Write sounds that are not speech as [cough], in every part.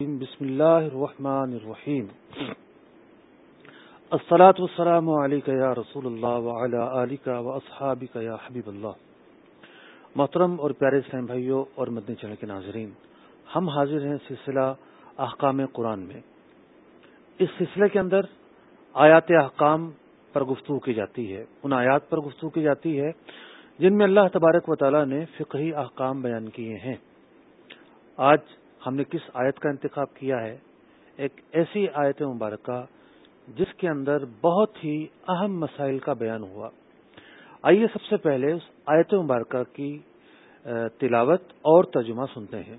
بسم اللہ الرحمن الرحیم الصلاة والسلام علیکہ یا رسول اللہ وعلا آلکہ و اصحابکہ یا حبیب اللہ محترم اور پیارے اسلام بھائیوں اور مدنی چینل کے ناظرین، ہم حاضر ہیں سلسلہ احکام قرآن میں. اس سلسلے کے اندر آیات احکام پر گفتگو کی جاتی ہے. ان آیات پر گفتگو کی جاتی ہے جن میں اللہ تبارک و تعالی نے فقہی احکام بیان کیے ہیں. آج ہم نے کس آیت کا انتخاب کیا ہے؟ ایک ایسی آیت مبارکہ جس کے اندر بہت ہی اہم مسائل کا بیان ہوا۔ آئیے سب سے پہلے اس آیت مبارکہ کی تلاوت اور ترجمہ سنتے ہیں۔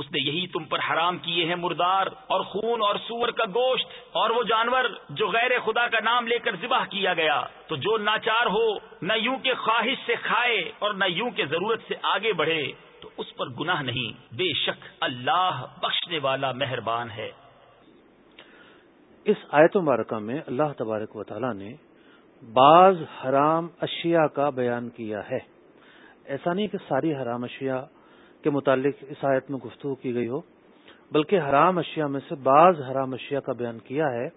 اس نے یہی تم پر حرام کیے ہیں مردار اور خون اور سور کا گوشت اور وہ جانور جو غیر خدا کا نام لے کر ذبح کیا گیا۔ تو جو ناچار ہو، نہ یوں کے خواہش سے کھائے اور نہ یوں کے ضرورت سے آگے بڑھے، تو اس پر گناہ نہیں۔ بے شک اللہ بخشنے والا مہربان ہے۔ اس آیت مبارکہ میں اللہ تبارک و تعالی نے بعض حرام اشیاء کا بیان کیا ہے۔ ایسا نہیں کہ ساری حرام اشیاء کے متعلق اس آیت میں گفتگو کی گئی ہو، بلکہ حرام اشیاء میں سے بعض حرام اشیاء کا بیان کیا ہے،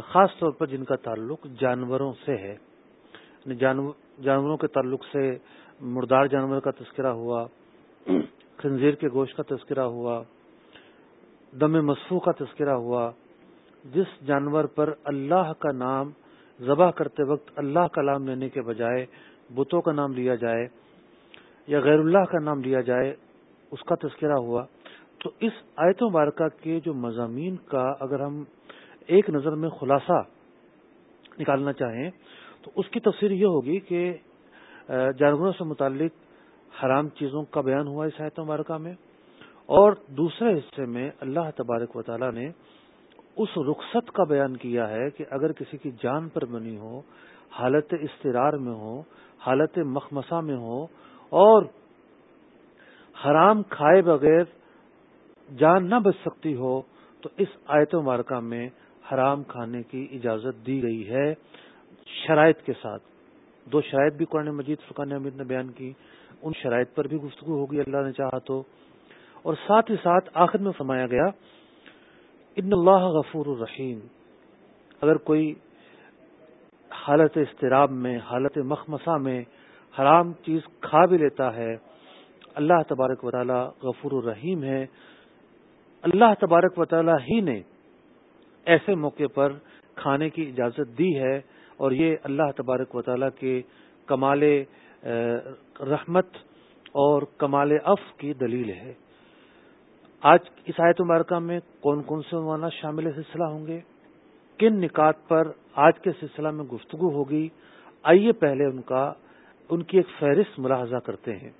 خاص طور پر جن کا تعلق جانوروں سے ہے۔ یعنی جانوروں کے تعلق سے مردار جانور کا تذکرہ ہوا، خنزیر کے گوشت کا تذکرہ ہوا، دم مصفو کا تذکرہ ہوا۔ جس جانور پر اللہ کا نام ذبح کرتے وقت اللہ کا نام لینے کے بجائے بتوں کا نام لیا جائے یا غیر اللہ کا نام لیا جائے اس کا تذکرہ ہوا۔ تو اس آیت مبارکہ کے جو مضامین کا اگر ہم ایک نظر میں خلاصہ نکالنا چاہیں، تو اس کی تفسیر یہ ہوگی کہ جانوروں سے متعلق حرام چیزوں کا بیان ہوا اس آیت مبارکہ میں، اور دوسرے حصے میں اللہ تبارک و تعالی نے اس رخصت کا بیان کیا ہے کہ اگر کسی کی جان پر بنی ہو، حالت استرار میں ہو، حالت مخمسہ میں ہو، اور حرام کھائے بغیر جان نہ بچ سکتی ہو، تو اس آیت مبارکہ میں حرام کھانے کی اجازت دی گئی ہے شرائط کے ساتھ۔ دو شرائط بھی قرآن مجید فقان امید نے بیان کی۔ ان شرائط پر بھی گفتگو ہوگی، اللہ نے چاہا تو۔ اور ساتھ ہی ساتھ آخر میں فرمایا گیا، ان اللہ غفور الرحیم۔ اگر کوئی حالت اضطراب میں، حالت مخمسہ میں حرام چیز کھا بھی لیتا ہے اللہ تبارک و تعالی غفور الرحیم ہے۔ اللہ تبارک و تعالی ہی نے ایسے موقع پر کھانے کی اجازت دی ہے اور یہ اللہ تبارک و تعالی کے کمال رحمت اور کمال اف کی دلیل ہے۔ آج اس آیت مبارکہ میں کون کون سے عنوانات شامل سلسلہ ہوں گے؟ کن نکات پر آج کے سلسلہ میں گفتگو ہوگی؟ آئیے پہلے ان کا، ان کی ایک فہرست ملاحظہ کرتے ہیں۔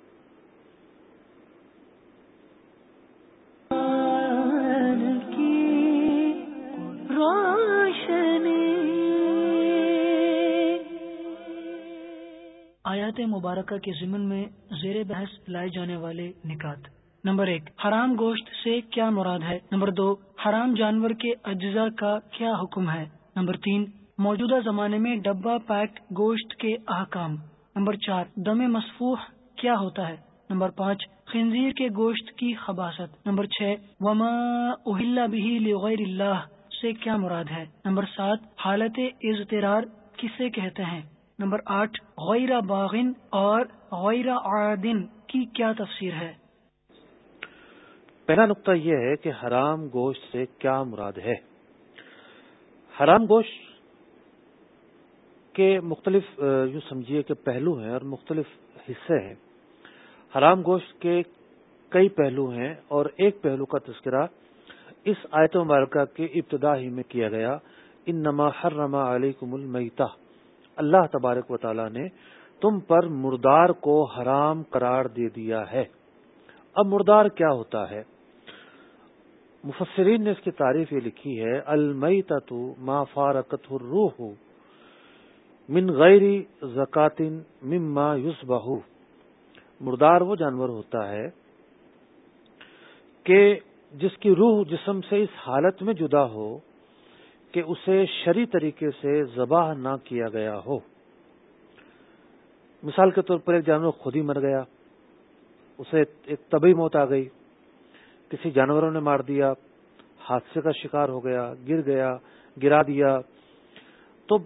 آیات مبارکہ کے ضمن میں زیر بحث لائے جانے والے نکات۔ نمبر ایک، حرام گوشت سے کیا مراد ہے؟ نمبر دو، حرام جانور کے اجزاء کا کیا حکم ہے؟ نمبر تین، موجودہ زمانے میں ڈبہ پیک گوشت کے احکام۔ نمبر چار، دم مصفوح کیا ہوتا ہے؟ نمبر پانچ، خنزیر کے گوشت کی خباست نمبر چھ، وما اہل بھی لغیر اللہ سے کیا مراد ہے؟ نمبر سات، حالت اضطرار کسے کہتے ہیں؟ نمبر آٹھ، غیر باغن اور غیر عادن کی کیا تفسیر ہے؟ پہلا نقطہ یہ ہے کہ حرام گوشت سے کیا مراد ہے؟ حرام گوشت کے مختلف یوں سمجھیے کہ پہلو ہیں اور مختلف حصے ہیں۔ حرام گوشت کے کئی پہلو ہیں اور ایک پہلو کا تذکرہ اس آیت مبارکہ کے ابتدا ہی میں کیا گیا ان نما ہر رما علیکم المیتا اللہ تبارک و تعالی نے تم پر مردار کو حرام قرار دے دیا ہے۔ اب مردار کیا ہوتا ہے؟ مفسرین نے اس کی تعریف یہ لکھی ہے المیتا ما فارقت الروح من غیر زکاتن مما یوس مردار وہ جانور ہوتا ہے کہ جس کی روح جسم سے اس حالت میں جدا ہو کہ اسے شری طریقے سے ذبح نہ کیا گیا ہو۔ مثال کے طور پر ایک جانور خود ہی مر گیا، اسے ایک طبی موت آ گئی، کسی جانوروں نے مار دیا، حادثے کا شکار ہو گیا، گر گیا، گرا دیا۔ تو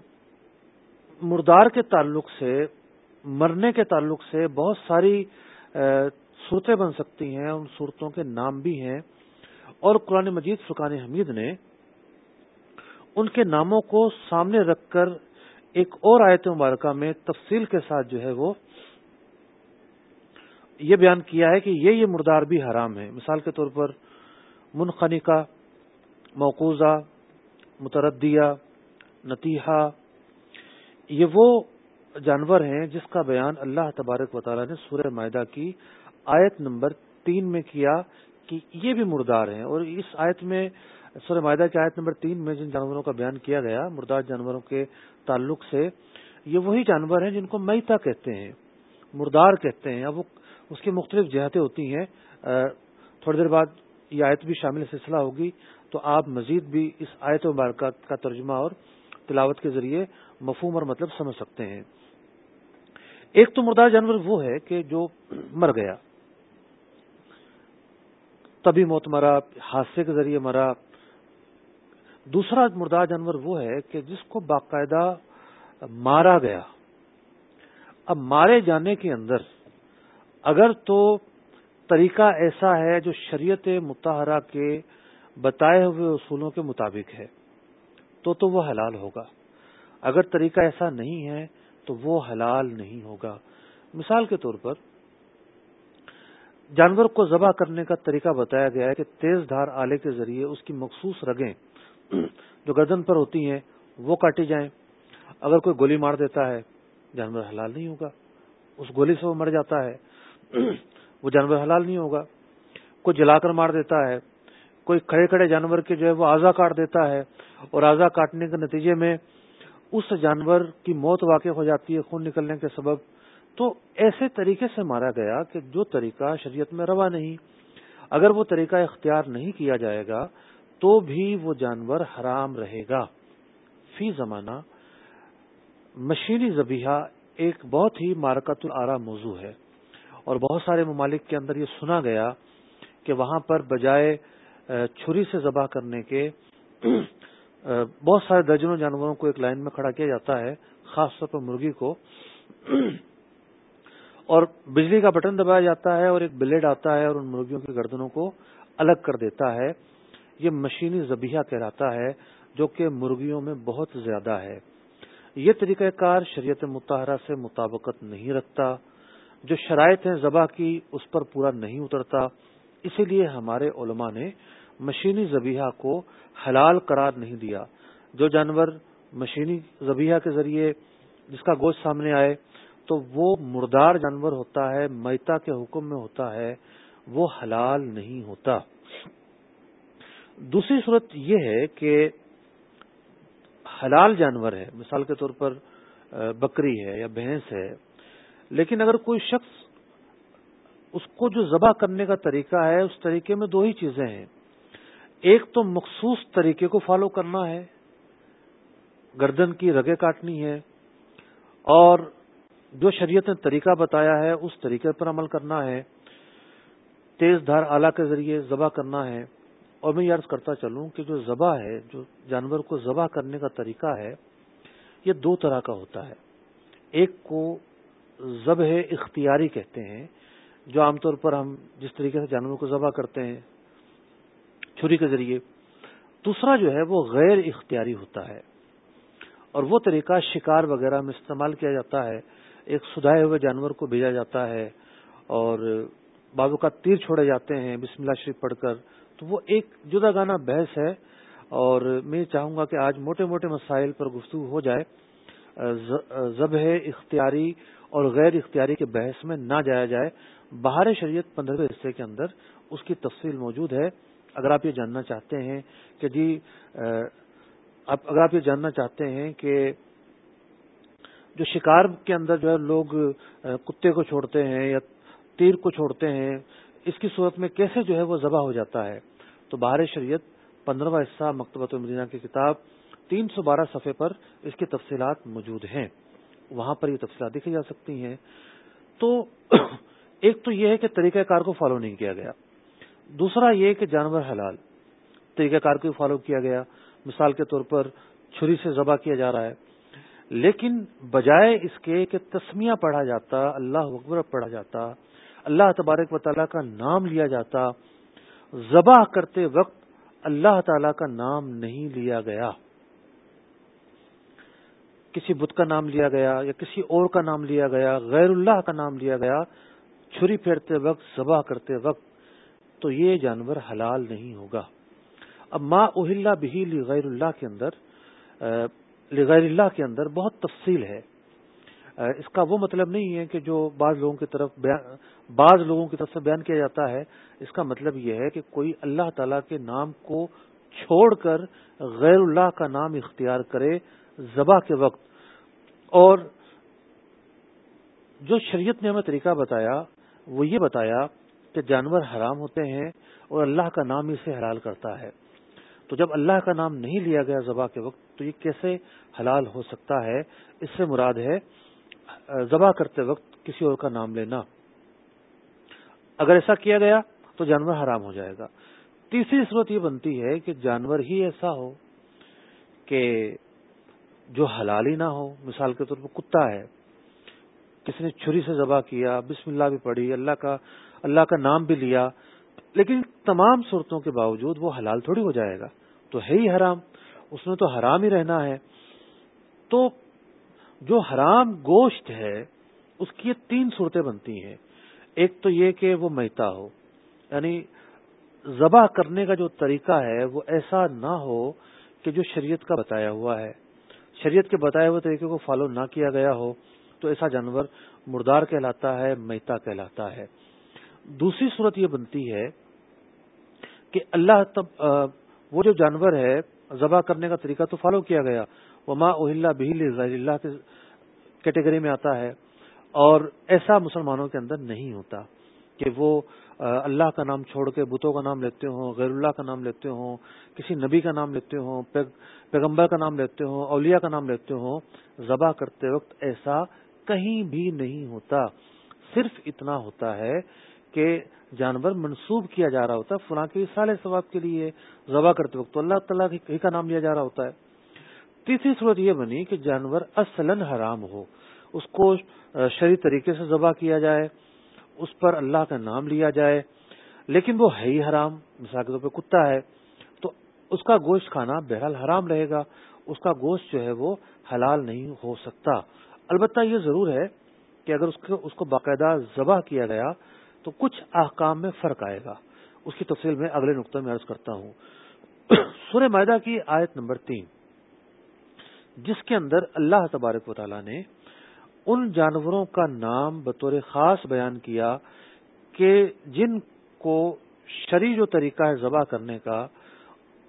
مردار کے تعلق سے، مرنے کے تعلق سے بہت ساری صورتیں بن سکتی ہیں، ان صورتوں کے نام بھی ہیں۔ اور قرآن مجید فقان حمید نے ان کے ناموں کو سامنے رکھ کر ایک اور آیت مبارکہ میں تفصیل کے ساتھ جو ہے وہ یہ بیان کیا ہے کہ یہ یہ مردار بھی حرام ہے مثال کے طور پر منخنی کا موقوزہ متردیہ، نتیحہ، یہ وہ جانور ہیں جس کا بیان اللہ تبارک و تعالیٰ نے سورہ معدہ کی آیت نمبر تین میں کیا کہ یہ بھی مردار ہیں اور اس آیت میں سورہ معدہ کی آیت نمبر تین میں جن جانوروں کا بیان کیا گیا مردار جانوروں کے تعلق سے، یہ وہی جانور ہیں جن کو میتا کہتے ہیں، مردار کہتے ہیں۔ اب وہ اس کی مختلف جہتیں ہوتی ہیں۔ تھوڑی دیر بعد یہ آیت بھی شامل سلسلہ ہوگی، تو آپ مزید بھی اس آیت مبارکہ کا ترجمہ اور تلاوت کے ذریعے مفہوم اور مطلب سمجھ سکتے ہیں۔ ایک تو مردار جانور وہ ہے کہ جو مر گیا، تبھی موت مرا حادثے کے ذریعے مرا دوسرا مردار جانور وہ ہے کہ جس کو باقاعدہ مارا گیا۔ اب مارے جانے کے اندر اگر تو طریقہ ایسا ہے جو شریعت متحرہ کے بتائے ہوئے اصولوں کے مطابق ہے، تو تو وہ حلال ہوگا۔ اگر طریقہ ایسا نہیں ہے، تو وہ حلال نہیں ہوگا۔ مثال کے طور پر جانور کو ذبح کرنے کا طریقہ بتایا گیا ہے کہ تیز دھار آلے کے ذریعے اس کی مخصوص رگیں جو گردن پر ہوتی ہیں، وہ کاٹی جائیں۔ اگر کوئی گولی مار دیتا ہے، جانور حلال نہیں ہوگا۔ اس گولی سے وہ مر جاتا ہے، وہ جانور حلال نہیں ہوگا۔ کوئی جلا کر مار دیتا ہے، کوئی کھڑے کھڑے جانور کے جو ہے وہ آزا کاٹ دیتا ہے۔ اور آزا کاٹنے کے نتیجے میں اس جانور کی موت واقع ہو جاتی ہے خون نکلنے کے سبب۔ تو ایسے طریقے سے مارا گیا کہ جو طریقہ شریعت میں روا نہیں، اگر وہ طریقہ اختیار نہیں کیا جائے گا تو بھی وہ جانور حرام رہے گا۔ فی زمانہ، مشینی زبیحہ ایک بہت ہی مارکت العرا موضوع ہے اور بہت سارے ممالک کے اندر یہ سنا گیا کہ وہاں پر بجائے چھری سے ذبح کرنے کے بہت سارے درجنوں جانوروں کو ایک لائن میں کھڑا کیا جاتا ہے، خاص طور پر مرغی کو۔ اور بجلی کا بٹن دبایا جاتا ہے اور ایک بلیڈ آتا ہے اور ان مرغیوں کی گردنوں کو الگ کر دیتا ہے۔ یہ مشینی زبیہ کہلاتا ہے جو کہ مرغیوں میں بہت زیادہ ہے۔ یہ طریقہ کار شریعت متحرہ سے مطابقت نہیں رکھتا۔ جو شرائط ہیں ذبح کی، اس پر پورا نہیں اترتا۔ اسی لیے ہمارے علماء نے مشینی زبیحہ کو حلال قرار نہیں دیا۔ جو جانور مشینی زبیحہ کے ذریعے جس کا گوشت سامنے آئے، تو وہ مردار جانور ہوتا ہے، میتا کے حکم میں ہوتا ہے، وہ حلال نہیں ہوتا۔ دوسری صورت یہ ہے کہ حلال جانور ہے، مثال کے طور پر بکری ہے یا بھینس ہے، لیکن اگر کوئی شخص اس کو جو ذبح کرنے کا طریقہ ہے، اس طریقے میں دو ہی چیزیں ہیں۔ ایک تو مخصوص طریقے کو فالو کرنا ہے، گردن کی رگیں کاٹنی ہے اور جو شریعت نے طریقہ بتایا ہے، اس طریقے پر عمل کرنا ہے، تیز دھار آلہ کے ذریعے ذبح کرنا ہے۔ اور میں یہ عرض کرتا چلوں کہ جو ذبح ہے، جو جانور کو ذبح کرنے کا طریقہ ہے، یہ دو طرح کا ہوتا ہے۔ ایک کو ذبح اختیاری کہتے ہیں، جو عام طور پر ہم جس طریقے سے جانوروں کو ذبح کرتے ہیں، چھری کے ذریعے۔ دوسرا جو ہے، وہ غیر اختیاری ہوتا ہے۔ اور وہ طریقہ شکار وغیرہ میں استعمال کیا جاتا ہے۔ ایک سدھائے ہوئے جانور کو بھیجا جاتا ہے اور بابو کا تیر چھوڑے جاتے ہیں، بسم اللہ شریف پڑھ کر۔ تو وہ ایک جدا گانا بحث ہے اور میں چاہوں گا کہ آج موٹے موٹے مسائل پر گفتگو ہو جائے ذبح اختیاری اور غیر اختیاری کے بحث میں نہ جایا جائے۔ بہار شریعت پندرہویں حصے کے اندر اس کی تفصیل موجود ہے۔ اگر آپ یہ جاننا چاہتے ہیں کہ جی اگر آپ یہ جاننا چاہتے ہیں کہ جو شکار کے اندر جو ہے لوگ کتے کو چھوڑتے ہیں یا تیر کو چھوڑتے ہیں اس کی صورت میں کیسے جو ہے وہ ذبح ہو جاتا ہے؟ تو بہار شریعت پندرہواں حصہ مکتبۃ المدینہ کی کتاب تین سو بارہ صفحے پر اس کی تفصیلات موجود ہیں۔ وہاں پر یہ تفصیلات دیکھی جا سکتی ہیں۔ تو [clears throat] ایک تو یہ ہے کہ طریقہ کار کو فالو نہیں کیا گیا۔ دوسرا یہ کہ جانور حلال، طریقہ کار کو فالو کیا گیا۔ مثال کے طور پر چھری سے ذبح کیا جا رہا ہے۔ لیکن بجائے اس کے کہ تسمیہ پڑھا جاتا، اللہ اکبر پڑھا جاتا اللہ تبارک و تعالیٰ کا نام لیا جاتا، ذبح کرتے وقت اللہ تعالی کا نام نہیں لیا گیا۔ کسی بت کا نام لیا گیا یا کسی اور کا نام لیا گیا، غیر اللہ کا نام لیا گیا، چھری پھیرتے وقت، ذبح کرتے وقت تو یہ جانور حلال نہیں ہوگا۔ اب ما اہل بھی غیر اللہ کے اندر لغیر اللہ کے اندر بہت تفصیل ہے۔ اس کا وہ مطلب نہیں ہے کہ جو بعض لوگوں کی طرف بعض لوگوں کی طرف سے بیان کیا جاتا ہے، اس کا مطلب یہ ہے کہ کوئی اللہ تعالی کے نام کو چھوڑ کر غیر اللہ کا نام اختیار کرے ذبح کے وقت۔ اور جو شریعت نے ہمیں طریقہ بتایا، وہ یہ بتایا کہ جانور حرام ہوتے ہیں اور اللہ کا نام اسے حلال کرتا ہے۔ تو جب اللہ کا نام نہیں لیا گیا ذبح کے وقت، تو یہ کیسے حلال ہو سکتا ہے؟ اس سے مراد ہے ذبح کرتے وقت کسی اور کا نام لینا۔ اگر ایسا کیا گیا تو جانور حرام ہو جائے گا۔ تیسری صورت یہ بنتی ہے کہ جانور ہی ایسا ہو کہ جو حلال ہی نہ ہو۔ مثال کے طور پر کتا ہے۔ کسی نے چھری سے ذبح کیا، بسم اللہ بھی پڑھی، اللہ کا اللہ کا نام بھی لیا، لیکن تمام صورتوں کے باوجود وہ حلال تھوڑی ہو جائے گا۔ تو ہے ہی حرام، اس میں تو حرام ہی رہنا ہے۔ تو جو حرام گوشت ہے، اس کی یہ تین صورتیں بنتی ہیں۔ ایک تو یہ کہ وہ میتا ہو یعنی ذبح کرنے کا جو طریقہ ہے، وہ ایسا نہ ہو کہ جو شریعت کا بتایا ہوا ہے۔ شریعت کے بتائے ہوئے طریقے کو فالو نہ کیا گیا ہو، تو ایسا جانور مردار کہلاتا ہے، میتا کہلاتا ہے۔ دوسری صورت یہ بنتی ہے کہ اللہ تب وہ جو جانور ہے، ذبح کرنے کا طریقہ تو فالو کیا گیا۔ وہ ماں اہل بہل اللہ کے کیٹیگری میں آتا ہے اور ایسا مسلمانوں کے اندر نہیں ہوتا کہ وہ اللہ کا نام چھوڑ کے بتوں کا نام لیتے ہوں، غیر اللہ کا نام لیتے ہوں، کسی نبی کا نام لیتے ہوں پیغمبر کا نام لیتے ہوں، اولیاء کا نام لیتے ہوں، ذبح کرتے وقت ایسا کہیں بھی نہیں ہوتا۔ صرف اتنا ہوتا ہے کہ جانور منسوب کیا جا رہا ہوتا ہے، فلاں کے سال ثواب کے لیے ذبح کرتے وقت۔ تو اللہ تعالیٰ ہی کا نام لیا جا رہا ہوتا ہے۔ تیسری صورت یہ بنی کہ جانور اصلا حرام ہو۔ اس کو شری طریقے سے ذبح کیا جائے، اس پر اللہ کا نام لیا جائے، لیکن وہ ہے ہی حرام۔ مثال کے طور پہ کتا ہے، تو اس کا گوشت کھانا بہرحال حرام رہے گا۔ اس کا گوشت جو ہے وہ حلال نہیں ہو سکتا۔ البتہ یہ ضرور ہے کہ اگر اس کو باقاعدہ ذبح کیا گیا تو کچھ احکام میں فرق آئے گا۔ اس کی تفصیل میں اگلے نقطہ میں عرض کرتا ہوں۔ سورہ معدہ کی آیت نمبر تین۔ جس کے اندر اللہ تبارک و تعالیٰ نے ان جانوروں کا نام بطور خاص بیان کیا کہ جن کو شری جو طریقہ ہے ذبح کرنے کا،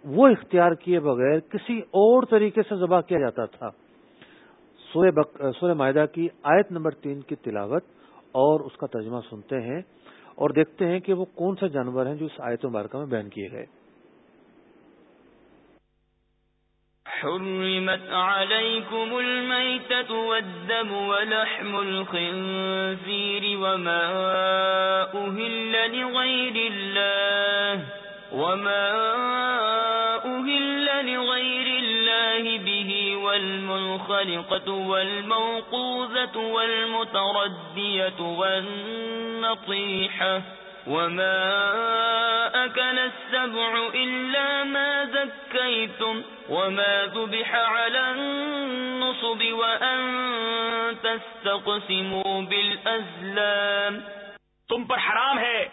وہ اختیار کیے بغیر کسی اور طریقے سے ذبح کیا جاتا تھا۔ سورہ معدہ کی آیت نمبر تین کی تلاوت اور اس کا ترجمہ سنتے ہیں اور دیکھتے ہیں کہ وہ کون سے جانور ہیں جو اس آیت مبارکہ میں بیان کیے گئے۔ حرمت عليكم الميتة والدم ولحم الخنزير وما أهل لغير الله وما أهل لغير الله به والمنخلقة والموقوذة والمتردية والنطيحة وما أكل السبع إلا ما ذكيتم وما ذبح على النصب وأن تستقسموا بالأزلام تم پر حرام ہے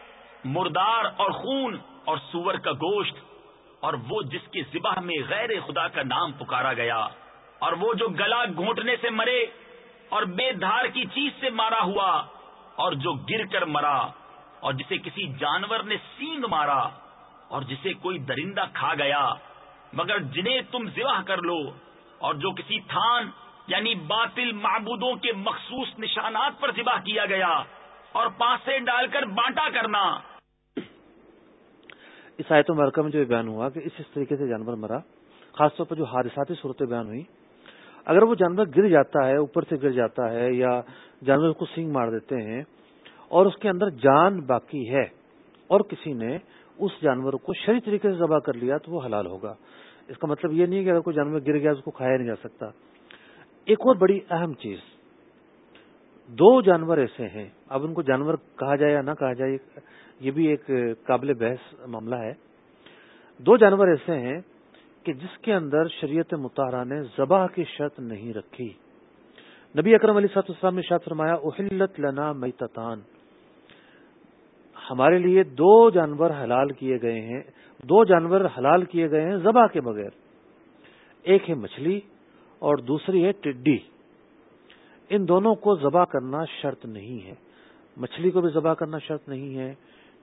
مردار اور خون اور سور کا گوشت اور وہ جس کے ذبح میں غیر خدا کا نام پکارا گیا اور وہ جو گلا گھونٹنے سے مرے اور بے دھار کی چیز سے مارا ہوا اور جو گر کر مرا۔ اور جسے کسی جانور نے سینگ مارا اور جسے کوئی درندہ کھا گیا، مگر جنہیں تم ذبح کر لو اور جو کسی تھان یعنی باطل معبودوں کے مخصوص نشانات پر ذبح کیا گیا اور پانسے ڈال کر بانٹا کرنا۔ اس آیت مرکہ میں جو بیان ہوا کہ اس اس طریقے سے جانور مرا، خاص طور پر جو حادثاتی صورتیں بیان ہوئی اگر وہ جانور گر جاتا ہے، اوپر سے گر جاتا ہے یا جانور کو سینگ مار دیتے ہیں اور اس کے اندر جان باقی ہے اور کسی نے اس جانور کو شری طریقے سے ذبح کر لیا تو وہ حلال ہوگا۔ اس کا مطلب یہ نہیں ہے کہ اگر کوئی جانور گر گیا اس کو کھایا نہیں جا سکتا۔ ایک اور بڑی اہم چیز، دو جانور ایسے ہیں، اب ان کو جانور کہا جائے یا نہ کہا جائے، یہ بھی ایک قابل بحث معاملہ ہے۔ دو جانور ایسے ہیں کہ جس کے اندر شریعت مطالعہ نے ذبح کی شرط نہیں رکھی۔ نبی اکرم علی صاحب السلام نے شاط فرمایا اہلت لنا میتان ہمارے لیے دو جانور حلال کیے گئے ہیں، دو جانور حلال کیے گئے ہیں ذبح کے بغیر۔ ایک ہے مچھلی اور دوسری ہے ٹڈی۔ ان دونوں کو ذبح کرنا شرط نہیں ہے۔ مچھلی کو بھی ذبح کرنا شرط نہیں ہے،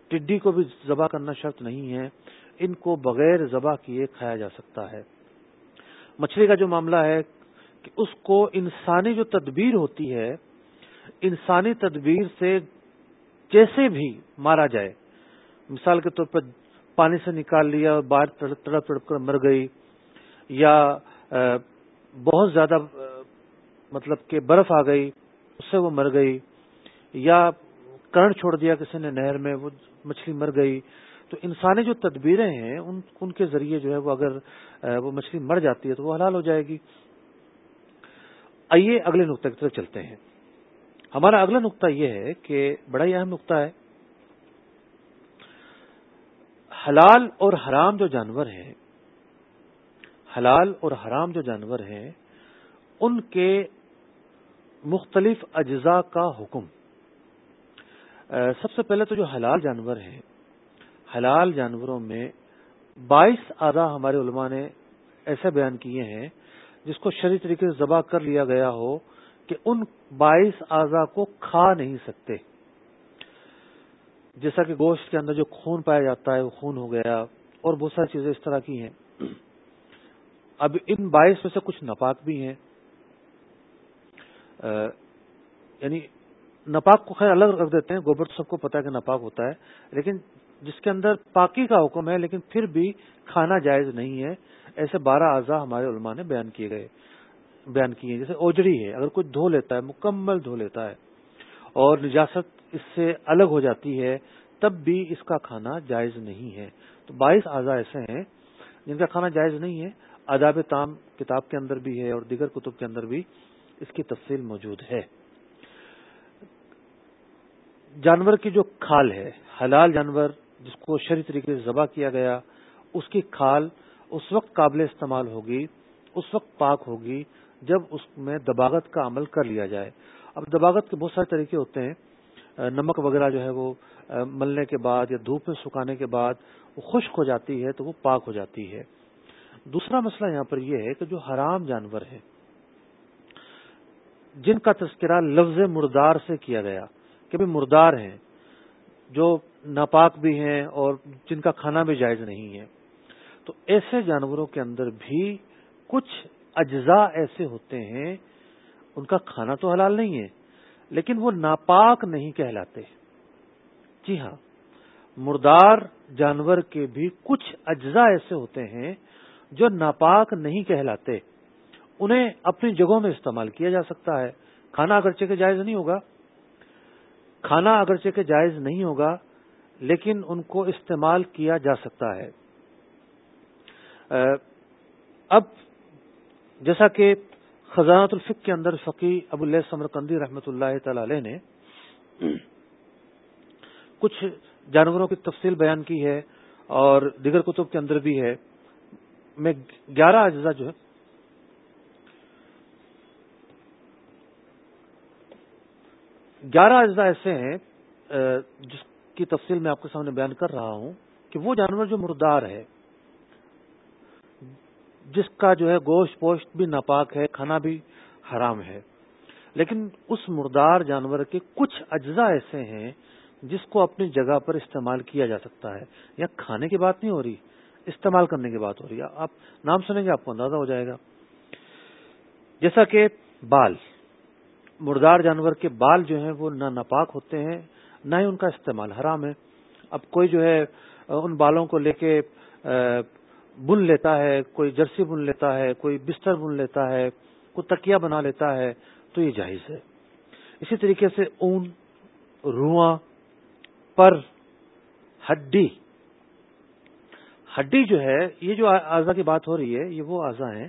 ٹڈی کو بھی ذبح کرنا شرط نہیں ہے۔ ان کو بغیر ذبح کیے کھایا جا سکتا ہے۔ مچھلی کا جو معاملہ ہے کہ اس کو انسانی جو تدبیر ہوتی ہے، انسانی تدبیر سے جیسے بھی مارا جائے۔ مثال کے طور پر پانی سے نکال لیا اور باہر تڑپ تڑپ کر مر گئی، یا بہت زیادہ مطلب کہ برف آ گئی، اس سے وہ مر گئی، یا کرنٹ چھوڑ دیا کسی نے نہر میں، وہ مچھلی مر گئی۔ تو انسانی جو تدبیریں ہیں، ان ان کے ذریعے جو ہے وہ اگر وہ مچھلی مر جاتی ہے تو وہ حلال ہو جائے گی۔ آئیے اگلے نقطۂ کی طرف چلتے ہیں۔ ہمارا اگلا نقطہ یہ ہے کہ بڑا ہی اہم نقطہ ہے، حلال اور حرام جو جانور ہیں، حلال اور حرام جو جانور ہیں، ان کے مختلف اجزاء کا حکم۔ سب سے پہلے تو جو حلال جانور ہیں، حلال جانوروں میں بائیس آدھا ہمارے علماء نے ایسے بیان کیے ہیں جس کو شری طریقے سے ذبح کر لیا گیا ہو کہ ان بائیس اعضا کو کھا نہیں سکتے۔ جیسا کہ گوشت کے اندر جو خون پایا جاتا ہے، وہ خون ہو گیا اور بہت ساری چیزیں اس طرح کی ہیں۔ اب ان بائیس میں سے کچھ نپاک بھی ہیں۔ یعنی نپاک کو خیر الگ رکھ دیتے ہیں، گوبر تو سب کو پتا ہے کہ نپاک ہوتا ہے، لیکن جس کے اندر پاکی کا حکم ہے، لیکن پھر بھی کھانا جائز نہیں ہے، ایسے بارہ اعضاء ہمارے علماء نے بیان کیے گئے، بیان کیے جیسے اوجڑی ہے، اگر کوئی دھو لیتا ہے، مکمل دھو لیتا ہے اور نجاست اس سے الگ ہو جاتی ہے، تب بھی اس کا کھانا جائز نہیں ہے۔ تو بائیس اعضاء ایسے ہیں جن کا کھانا جائز نہیں ہے۔ آداب تام کتاب کے اندر بھی ہے اور دیگر کتب کے اندر بھی اس کی تفصیل موجود ہے۔ جانور کی جو کھال ہے، حلال جانور جس کو شری طریقے سے ذبح کیا گیا، اس کی کھال اس وقت قابل استعمال ہوگی، اس وقت پاک ہوگی جب اس میں دباغت کا عمل کر لیا جائے۔ اب دباغت کے بہت سارے طریقے ہوتے ہیں۔ نمک وغیرہ جو ہے وہ ملنے کے بعد یا دھوپ میں سکھانے کے بعد وہ خشک ہو جاتی ہے تو وہ پاک ہو جاتی ہے۔ دوسرا مسئلہ یہاں پر یہ ہے کہ جو حرام جانور ہے جن کا تذکرہ لفظ مردار سے کیا گیا کہ بھی مردار ہیں، جو ناپاک بھی ہیں اور جن کا کھانا بھی جائز نہیں ہے۔ تو ایسے جانوروں کے اندر بھی کچھ اجزاء ایسے ہوتے ہیں، ان کا کھانا تو حلال نہیں ہے، لیکن وہ ناپاک نہیں کہلاتے۔ جی ہاں مردار جانور کے بھی کچھ اجزاء ایسے ہوتے ہیں جو ناپاک نہیں کہلاتے۔ انہیں اپنی جگہوں میں استعمال کیا جا سکتا ہے۔ کھانا اگرچہ کے جائز نہیں ہوگا۔ کھانا اگرچہ کے جائز نہیں ہوگا لیکن ان کو استعمال کیا جا سکتا ہے۔ اب جیسا کہ خزانت الفق کے اندر فقی ابو اللہ سمرکندی رحمۃ اللہ تعالی علیہ نے کچھ جانوروں کی تفصیل بیان کی ہے اور دیگر کتب کے اندر بھی ہے۔ میں گیارہ اجزاء جو ہے گیارہ اجزاء ایسے ہیں جس کی تفصیل میں آپ کے سامنے بیان کر رہا ہوں کہ وہ جانور جو مردار ہے، جس کا جو ہے گوشت پوشت بھی ناپاک ہے، کھانا بھی حرام ہے، لیکن اس مردار جانور کے کچھ اجزاء ایسے ہیں جس کو اپنی جگہ پر استعمال کیا جا سکتا ہے۔ یا کھانے کی بات نہیں ہو رہی، استعمال کرنے کی بات ہو رہی۔ ہے آپ نام سنیں گے، آپ کو اندازہ ہو جائے گا۔ جیسا کہ بال، مردار جانور کے بال جو ہیں وہ نہ ناپاک ہوتے ہیں نہ ہی ان کا استعمال، حرام ہے۔ اب کوئی جو ہے، ان بالوں کو لے کے بن لیتا ہے، کوئی جرسی بن لیتا ہے، کوئی بستر بن لیتا ہے، کوئی تکیا بنا لیتا ہے، تو یہ جائز ہے۔ اسی طریقے سے اون، رواں، پر، ہڈی۔ ہڈی جو ہے، یہ جو اعضا کی بات ہو رہی ہے، یہ وہ اعضا ہیں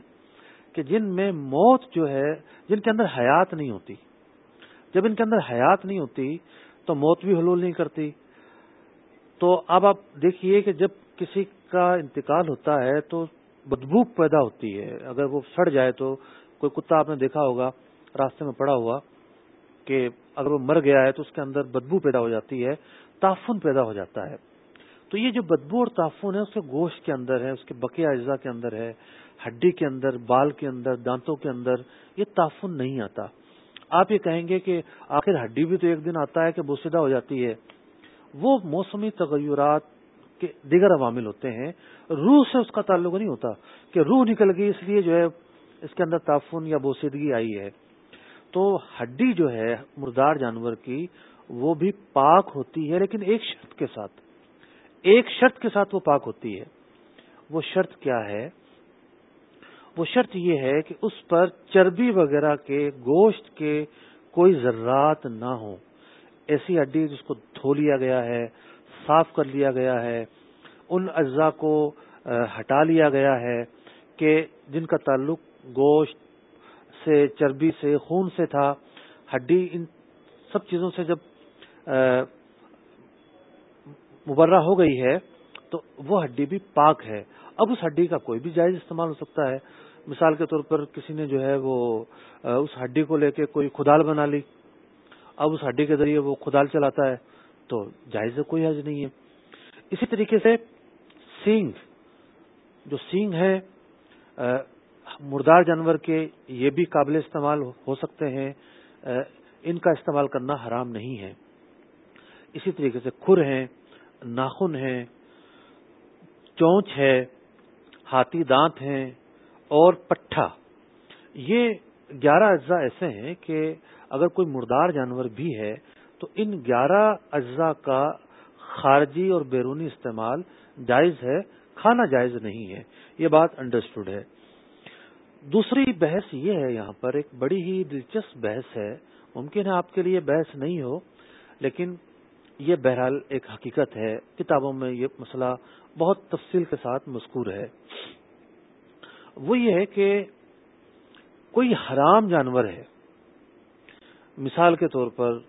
کہ جن میں موت جو ہے، جن کے اندر حیات نہیں ہوتی۔ جب ان کے اندر حیات نہیں ہوتی تو موت بھی حلول نہیں کرتی۔ تو اب آپ دیکھیے کہ جب کسی کا انتقال ہوتا ہے تو بدبو پیدا ہوتی ہے۔ اگر وہ سڑ جائے تو کوئی کتا آپ نے دیکھا ہوگا، راستے میں پڑا ہوا کہ اگر وہ مر گیا ہے تو اس کے اندر بدبو پیدا ہو جاتی ہے، تعفن پیدا ہو جاتا ہے۔ تو یہ جو بدبو اور تعفن ہے، اس کے گوشت کے اندر ہے، اس کے بقیہ اجزاء کے اندر ہے، ہڈی کے اندر، بال کے اندر، دانتوں کے اندر، یہ تعفن نہیں آتا۔ آپ یہ کہیں گے کہ آخر ہڈی بھی تو ایک دن آتا ہے کہ بوسیدہ ہو جاتی ہے۔ وہ موسمی تغیرات کے دیگر عوامل ہوتے ہیں۔ روح سے اس کا تعلق نہیں ہوتا کہ روح نکل گئی اس لیے جو ہے اس کے اندر تعفن یا بوسیدگی آئی ہے۔ تو ہڈی جو ہے مردار جانور کی وہ بھی پاک ہوتی ہے لیکن ایک شرط کے ساتھ۔ ایک شرط کے ساتھ وہ پاک ہوتی ہے۔ وہ شرط کیا ہے؟ وہ شرط یہ ہے کہ اس پر چربی وغیرہ کے گوشت کے کوئی ذرات نہ ہوں۔ ایسی ہڈی جس کو دھو لیا گیا ہے، صاف کر لیا گیا ہے، ان اجزاء کو ہٹا لیا گیا ہے کہ جن کا تعلق گوشت سے، چربی سے، خون سے تھا۔ ہڈی ان سب چیزوں سے جب مبرہ ہو گئی ہے تو وہ ہڈی بھی پاک ہے۔ اب اس ہڈی کا کوئی بھی جائز استعمال ہو سکتا ہے۔ مثال کے طور پر کسی نے جو ہے وہ اس ہڈی کو لے کے کوئی خدال بنا لی۔ اب اس ہڈی کے ذریعے وہ خدال چلاتا ہے، تو جائز کوئی حج نہیں ہے۔ اسی طریقے سے سینگ، جو سینگ ہے مردار جانور کے یہ بھی قابل استعمال ہو سکتے ہیں۔ ان کا استعمال کرنا حرام نہیں ہے۔ اسی طریقے سے کھر ہیں، ناخن ہیں، چونچ ہے، ہاتھی دانت ہیں۔ اور پٹھا۔ یہ گیارہ اجزاء ایسے ہیں کہ اگر کوئی مردار جانور بھی ہے تو ان گیارہ اجزاء کا خارجی اور بیرونی استعمال جائز ہے، کھانا جائز نہیں ہے۔ یہ بات انڈرسٹوڈ ہے۔ دوسری بحث یہ ہے یہاں پر، ایک بڑی ہی دلچسپ بحث ہے۔ ممکن ہے آپ کے لیے بحث نہیں ہو، لیکن یہ بہرحال ایک حقیقت ہے۔ کتابوں میں یہ مسئلہ بہت تفصیل کے ساتھ مذکور ہے۔ وہ یہ ہے کہ کوئی حرام جانور ہے، مثال کے طور پر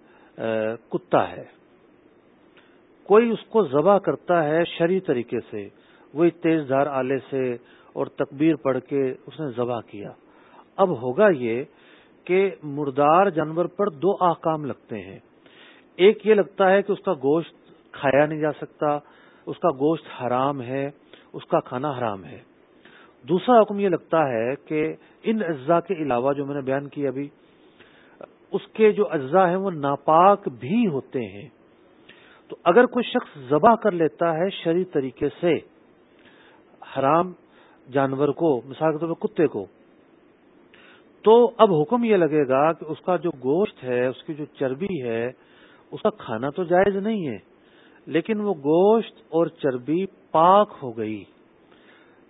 کتا ہے۔ کوئی اس کو ذبح کرتا ہے شری طریقے سے، وہی تیز دھار آلے سے اور تکبیر پڑھ کے اس نے ذبح کیا۔ اب ہوگا یہ کہ مردار جانور پر دو آکام لگتے ہیں۔ ایک یہ لگتا ہے کہ اس کا گوشت کھایا نہیں جا سکتا، اس کا گوشت حرام ہے، اس کا کھانا حرام ہے۔ دوسرا حکم یہ لگتا ہے کہ ان اجزاء کے علاوہ جو میں نے بیان کیا ابھی، اس کے جو اجزاء ہیں وہ ناپاک بھی ہوتے ہیں۔ تو اگر کوئی شخص ذبح کر لیتا ہے شری طریقے سے حرام جانور کو، مثال کے طور پر کتے کو، تو اب حکم یہ لگے گا کہ اس کا جو گوشت ہے، اس کی جو چربی ہے، اس کا کھانا تو جائز نہیں ہے، لیکن وہ گوشت اور چربی پاک ہو گئی۔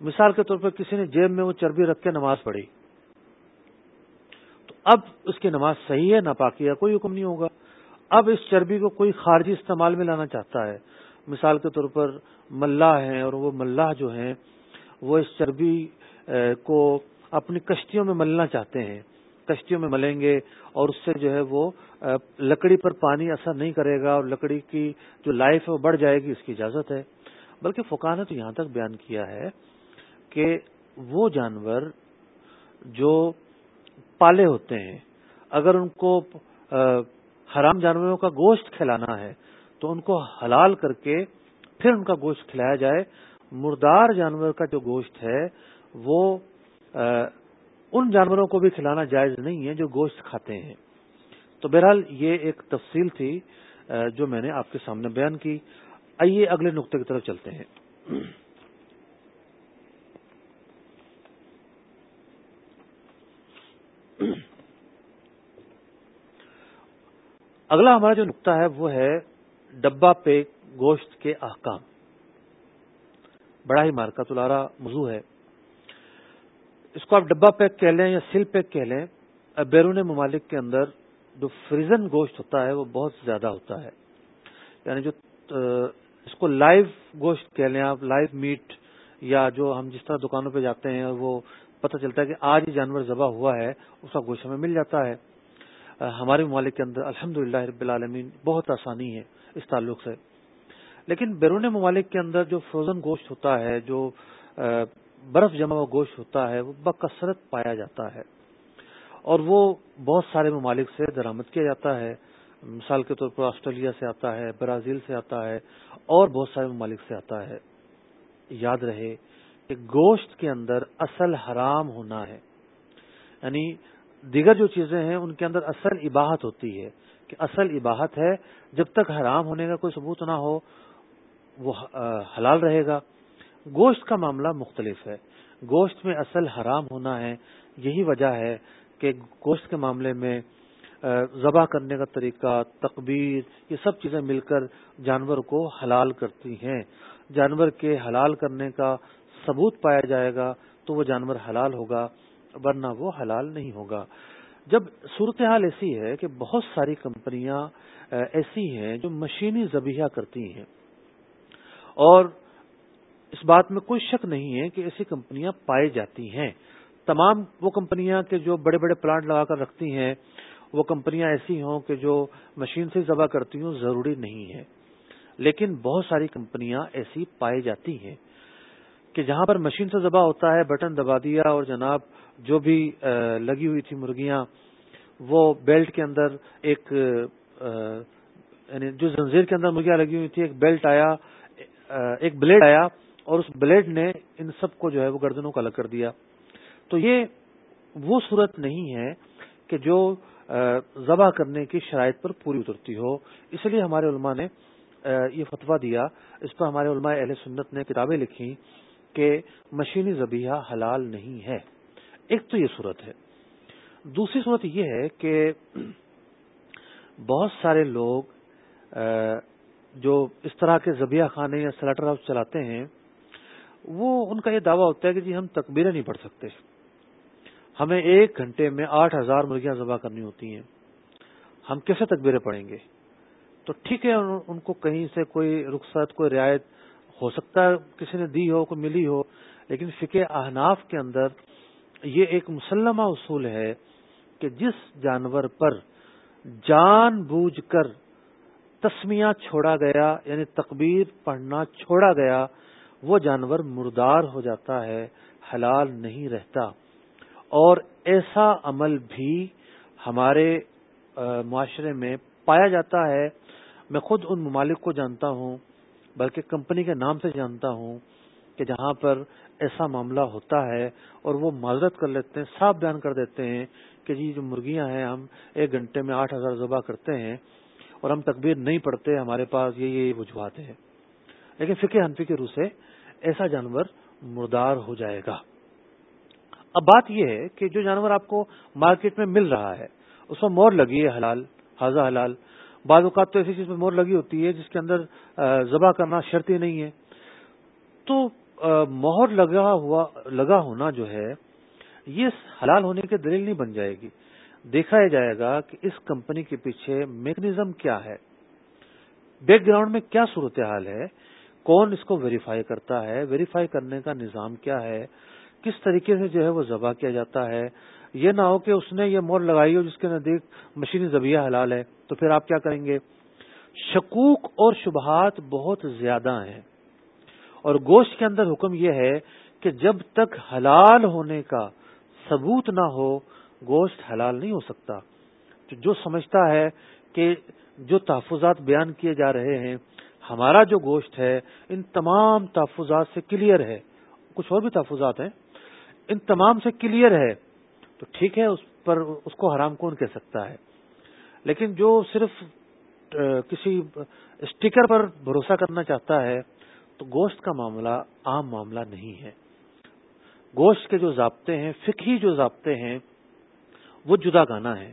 مثال کے طور پر کسی نے جیب میں وہ چربی رکھ کے نماز پڑھی۔ تو اب اس کی نماز صحیح ہے نہ پاکی ہے، کوئی حکم نہیں ہوگا۔ اب اس چربی کو کوئی خارجی استعمال میں لانا چاہتا ہے۔ مثال کے طور پر ملاح ہیں اور وہ ملاح جو ہیں، وہ اس چربی کو اپنی کشتیوں میں ملنا چاہتے ہیں۔ کشتیوں میں ملیں گے اور اس سے جو ہے وہ لکڑی پر پانی اثر نہیں کرے گا اور لکڑی کی جو لائف ہے وہ بڑھ جائے گی، اس کی اجازت ہے۔ بلکہ فقہ نے تو یہاں تک بیان کیا ہے کہ وہ جانور جو پالے ہوتے ہیں، اگر ان کو حرام جانوروں کا گوشت کھلانا ہے، تو ان کو حلال کر کے پھر ان کا گوشت کھلایا جائے۔ مردار جانور کا جو گوشت ہے، وہ ان جانوروں کو بھی کھلانا جائز نہیں ہے جو گوشت کھاتے ہیں۔ تو بہرحال یہ ایک تفصیل تھی جو میں نے آپ کے سامنے بیان کی۔ آئیے اگلے نقطے کی طرف چلتے ہیں۔ اگلا ہمارا جو نقطہ ہے وہ ہے ڈبا پیک گوشت کے احکام۔ بڑا ہی مارکا تلارا موضوع ہے۔ اس کو آپ ڈبا پیک کہہ لیں یا سل پیک کہہ لیں، بیرون ممالک کے اندر جو فریزن گوشت ہوتا ہے وہ بہت زیادہ ہوتا ہے۔ یعنی جو اس کو لائیو گوشت کہہ لیں آپ، لائیو میٹ یا جو ہم جس طرح دکانوں پہ جاتے ہیں، وہ پتہ چلتا ہے کہ آج ہی جانور ذبح ہوا ہے، اس کا گوشت ہمیں مل جاتا ہے۔ ہمارے ممالک کے اندر الحمد رب العالمین بہت آسانی ہے اس تعلق سے۔ لیکن بیرون ممالک کے اندر جو فروزن گوشت ہوتا ہے، جو برف جمع ہوا گوشت ہوتا ہے، وہ بکثرت پایا جاتا ہے۔ اور وہ بہت سارے ممالک سے درامد کیا جاتا ہے۔ مثال کے طور پر آسٹریلیا سے آتا ہے، برازیل سے آتا ہے، اور بہت سارے ممالک سے آتا ہے۔ یاد رہے کہ گوشت کے اندر اصل حرام ہونا ہے۔ یعنی دیگر جو چیزیں ہیں، ان کے اندر اصل اباہت ہوتی ہے کہ اصل اباہت ہے، جب تک حرام ہونے کا کوئی ثبوت نہ ہو، وہ حلال رہے گا۔ گوشت کا معاملہ مختلف ہے۔ گوشت میں اصل حرام ہونا ہے، یہی وجہ ہے کہ گوشت کے معاملے میں ذبح کرنے کا طریقہ، تقبیر، یہ سب چیزیں مل کر جانور کو حلال کرتی ہیں۔ جانور کے حلال کرنے کا ثبوت پایا جائے گا تو وہ جانور حلال ہوگا۔ ورنہ وہ حلال نہیں ہوگا۔ جب صورتحال ایسی ہے کہ بہت ساری کمپنیاں ایسی ہیں جو مشینی زبیہ کرتی ہیں، اور اس بات میں کوئی شک نہیں ہے کہ ایسی کمپنیاں پائی جاتی ہیں۔ تمام وہ کمپنیاں کے جو بڑے بڑے پلانٹ لگا کر رکھتی ہیں، وہ کمپنیاں ایسی ہوں کہ جو مشین سے ذبح کرتی ہوں، ضروری نہیں ہے۔ لیکن بہت ساری کمپنیاں ایسی پائی جاتی ہیں۔ کہ جہاں پر مشین سے ذبح ہوتا ہے، بٹن دبا دیا اور جناب جو بھی لگی ہوئی تھی مرغیاں، وہ بیلٹ کے اندر ایک یعنی جو زنجیر کے اندر مرغیاں لگی ہوئی تھی، ایک بیلٹ آیا ایک بلیڈ آیا اور اس بلیڈ نے ان سب کو جو ہے وہ گردنوں کا الگ کر دیا۔ تو یہ وہ صورت نہیں ہے کہ جو ذبح کرنے کی شرائط پر پوری اترتی ہو۔ اس لیے ہمارے علماء نے یہ فتویٰ دیا۔ اس پر ہمارے علماء اہل سنت نے کتابیں لکھی کہ مشینی زبیہ حلال نہیں ہے۔ ایک تو یہ صورت ہے۔ دوسری صورت یہ ہے کہ بہت سارے لوگ جو اس طرح کے زبیہ خانے یا سلیٹر ہاؤس چلاتے ہیں، وہ ان کا یہ دعویٰ ہوتا ہے کہ جی ہم تقبیریں نہیں پڑھ سکتے۔ ہمیں ایک گھنٹے میں آٹھ ہزار مرغیاں ذبح کرنی ہوتی ہیں۔ ہم کیسے تقبیریں پڑھیں گے؟ تو ٹھیک ہے، ان کو کہیں سے کوئی رخصت، کوئی رعایت ہو سکتا ہے کسی نے دی ہو، کوئی ملی ہو، لیکن فقہ احناف کے اندر یہ ایک مسلمہ اصول ہے کہ جس جانور پر جان بوجھ کر تسمیہ چھوڑا گیا یعنی تقبیر پڑھنا چھوڑا گیا، وہ جانور مردار ہو جاتا ہے، حلال نہیں رہتا۔ اور ایسا عمل بھی ہمارے معاشرے میں پایا جاتا ہے۔ میں خود ان ممالک کو جانتا ہوں۔ بلکہ کمپنی کے نام سے جانتا ہوں کہ جہاں پر ایسا معاملہ ہوتا ہے اور وہ معذرت کر لیتے ہیں، صاف بیان کر دیتے ہیں کہ جی جو مرغیاں ہیں، ہم ایک گھنٹے میں آٹھ ہزار ذبح کرتے ہیں اور ہم تکبیر نہیں پڑھتے، ہمارے پاس یہ یہ وجوہات ہیں۔ لیکن فکر حنفی کی روح سے ایسا جانور مردار ہو جائے گا۔ اب بات یہ ہے کہ جو جانور آپ کو مارکیٹ میں مل رہا ہے، اس میں مور لگی ہے حلال حاضہ حلال بعض اوقات تو ایسی چیز میں مور لگی ہوتی ہے جس کے اندر ذبح کرنا شرطی نہیں ہے۔ تو مہر لگا ہوا، لگا ہونا جو ہے، یہ حلال ہونے کی دلیل نہیں بن جائے گی۔ دیکھا جائے گا کہ اس کمپنی کے پیچھے میکنزم کیا ہے۔ بیک گراؤنڈ میں کیا صورتحال ہے؟ کون اس کو ویریفائی کرتا ہے؟ ویریفائی کرنے کا نظام کیا ہے؟ کس طریقے سے جو ہے وہ ذبح کیا جاتا ہے؟ یہ نہ ہو کہ اس نے یہ مور لگائی ہو جس کے نزدیک مشینی زبیہ حلال ہے، تو پھر آپ کیا کریں گے؟ شکوک اور شبہات بہت زیادہ ہیں۔ اور گوشت کے اندر حکم یہ ہے کہ جب تک حلال ہونے کا ثبوت نہ ہو، گوشت حلال نہیں ہو سکتا۔ تو جو سمجھتا ہے کہ جو تحفظات بیان کیے جا رہے ہیں، ہمارا جو گوشت ہے، ان تمام تحفظات سے کلیئر ہے۔ کچھ اور بھی تحفظات ہیں۔ ان تمام سے کلیئر ہے۔ تو ٹھیک ہے، اس پر، اس کو حرام کون کہہ سکتا ہے؟ لیکن جو صرف کسی اسٹیکر پر بھروسہ کرنا چاہتا ہے، تو گوشت کا معاملہ عام معاملہ نہیں ہے۔ گوشت کے جو ضابطے ہیں فکری جو ضابطے ہیں، وہ جدا گانا ہے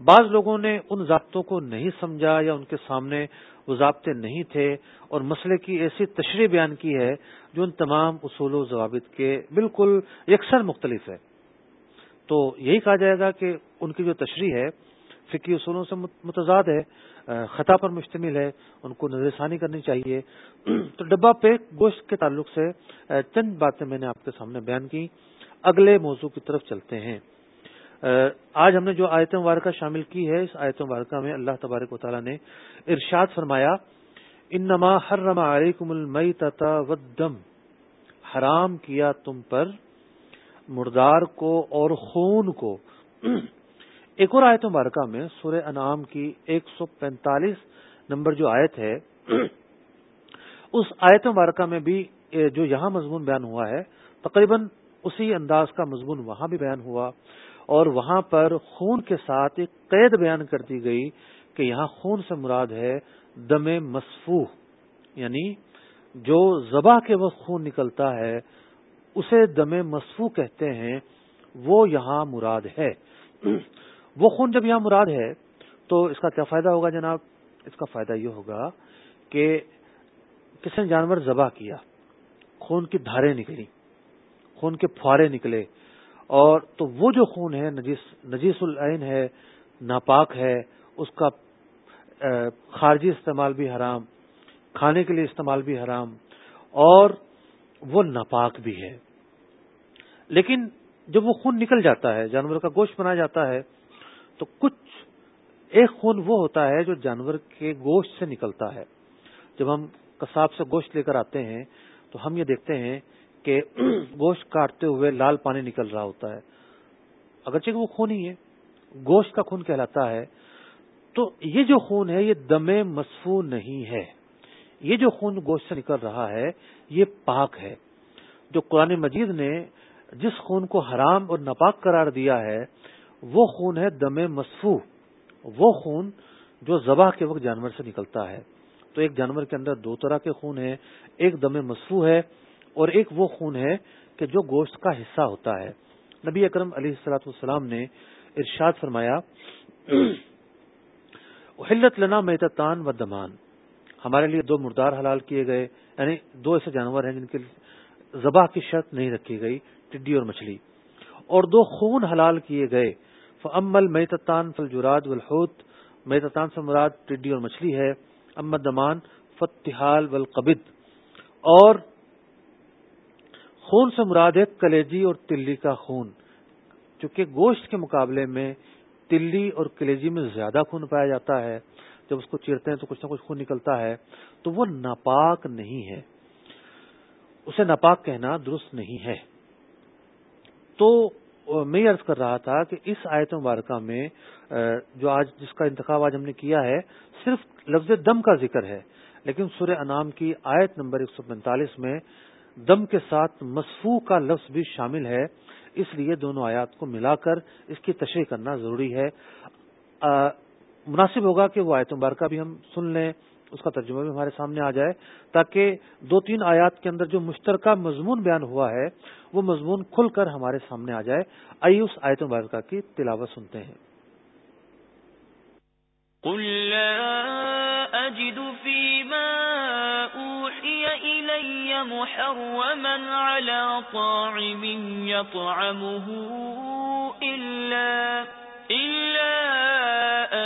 بعض لوگوں نے ان ضابطوں کو نہیں سمجھا یا ان کے سامنے وہ ضابطے نہیں تھے، اور مسئلے کی ایسی تشریح بیان کی ہے جو ان تمام اصول و ضوابط کے بالکل یکسر مختلف ہے۔ تو یہی کہا جائے گا کہ ان کی جو تشریح ہے فکی اصولوں سے متضاد ہے خطا پر مشتمل ہے، ان کو نظر ثانی کرنی چاہیے۔ [clears throat] تو ڈبہ پہ گوشت کے تعلق سے چند باتیں میں نے آپ کے سامنے بیان کی اگلے موضوع کی طرف چلتے ہیں۔ آج ہم نے جو آیت مبارکہ شامل کی ہے، اس آیت مبارکہ میں اللہ تبارک و تعالیٰ نے ارشاد فرمایا ان نما ہر رما علیکم المئی تتا ودم حرام کیا تم پر مردار کو اور خون کو۔ ایک اور آیت مبارکہ میں سورہ انعام کی ایک سو پینتالیس نمبر جو آیت ہے، اس آیت مبارکہ میں بھی جو یہاں مضمون بیان ہوا ہے، تقریباً اسی انداز کا مضمون وہاں بھی بیان ہوا۔ اور وہاں پر خون کے ساتھ ایک قید بیان کر دی گئی کہ یہاں خون سے مراد ہے دم مصفو یعنی جو ذبح کے وقت خون نکلتا ہے اسے دم مصفو کہتے ہیں، وہ یہاں مراد ہے۔ [clears throat] وہ خون جب یہاں مراد ہے، تو اس کا کیا فائدہ ہوگا جناب؟ اس کا فائدہ یہ ہوگا کہ کسی نے جانور ذبح کیا؟ خون کی دھاریں نکلی، خون کے پھوارے نکلے۔ اور تو وہ جو خون ہے، نجیس نجیس العین ہے، ناپاک ہے، اس کا خارجی استعمال بھی حرام، کھانے کے لیے استعمال بھی حرام۔ اور وہ ناپاک بھی ہے۔ لیکن جب وہ خون نکل جاتا ہے، جانور کا گوشت بنایا جاتا ہے، تو کچھ ایک خون وہ ہوتا ہے جو جانور کے گوشت سے نکلتا ہے۔ جب ہم کساب سے گوشت لے کر آتے ہیں، تو ہم یہ دیکھتے ہیں کہ [clears throat] گوشت کاٹتے ہوئے لال پانی نکل رہا ہوتا ہے۔ اگرچہ وہ خون ہی ہے، گوشت کا خون کہلاتا ہے۔ تو یہ جو خون ہے، یہ دم مصفو نہیں ہے۔ یہ جو خون گوشت سے نکل رہا ہے، یہ پاک ہے۔ جو قرآن مجید نے جس خون کو حرام اور ناپاک قرار دیا ہے، وہ خون ہے دم مصفو وہ خون جو ذبح کے وقت جانور سے نکلتا ہے۔ تو ایک جانور کے اندر دو طرح کے خون ہیں، ایک دم مصفو ہے اور ایک وہ خون ہے کہ جو گوشت کا حصہ ہوتا ہے۔ نبی اکرم علیہ السلاۃ والسلام نے ارشاد فرمایا [clears throat] حلت لنا میتان و دمان۔ ہمارے لیے دو مردار حلال کیے گئے یعنی دو ایسے جانور ہیں جن کے ذبح کی شرط نہیں رکھی گئی، ٹڈی اور مچھلی۔ اور دو خون حلال کیے گئے۔ فمل میتان فلجراد والحوت میتان سے مراد ٹڈی اور مچھلی ہے۔ امد دمان فتحال والقبد اور خون سے مراد ہے کلیجی اور تلی کا خون۔ چونکہ گوشت کے مقابلے میں تلی اور کلیجی میں زیادہ خون پایا جاتا ہے۔ جب اس کو چیرتے ہیں تو کچھ نہ کچھ خون نکلتا ہے، تو وہ ناپاک نہیں ہے۔ اسے ناپاک کہنا درست نہیں ہے۔ تو میں یہ عرض کر رہا تھا کہ اس آیت مبارکہ میں جو آج جس کا انتخاب آج ہم نے کیا ہے، صرف لفظ دم کا ذکر ہے۔ لیکن سورہ انعام کی آیت نمبر ایک سو پینتالیس میں دم کے ساتھ مصفو کا لفظ بھی شامل ہے۔ اس لیے دونوں آیات کو ملا کر اس کی تشریح کرنا ضروری ہے۔ مناسب ہوگا کہ وہ آیت مبارکہ بھی ہم سن لیں اس کا ترجمہ بھی ہمارے سامنے آ جائے تاکہ دو تین آیات کے اندر جو مشترکہ مضمون بیان ہوا ہے وہ مضمون کھل کر ہمارے سامنے آ جائے۔ آئیے اس آیت مبارکہ کی تلاوت سنتے ہیں۔ قل لا أجد فيما أوحي إلي محرما على طاعم يطعمه إلا, إلا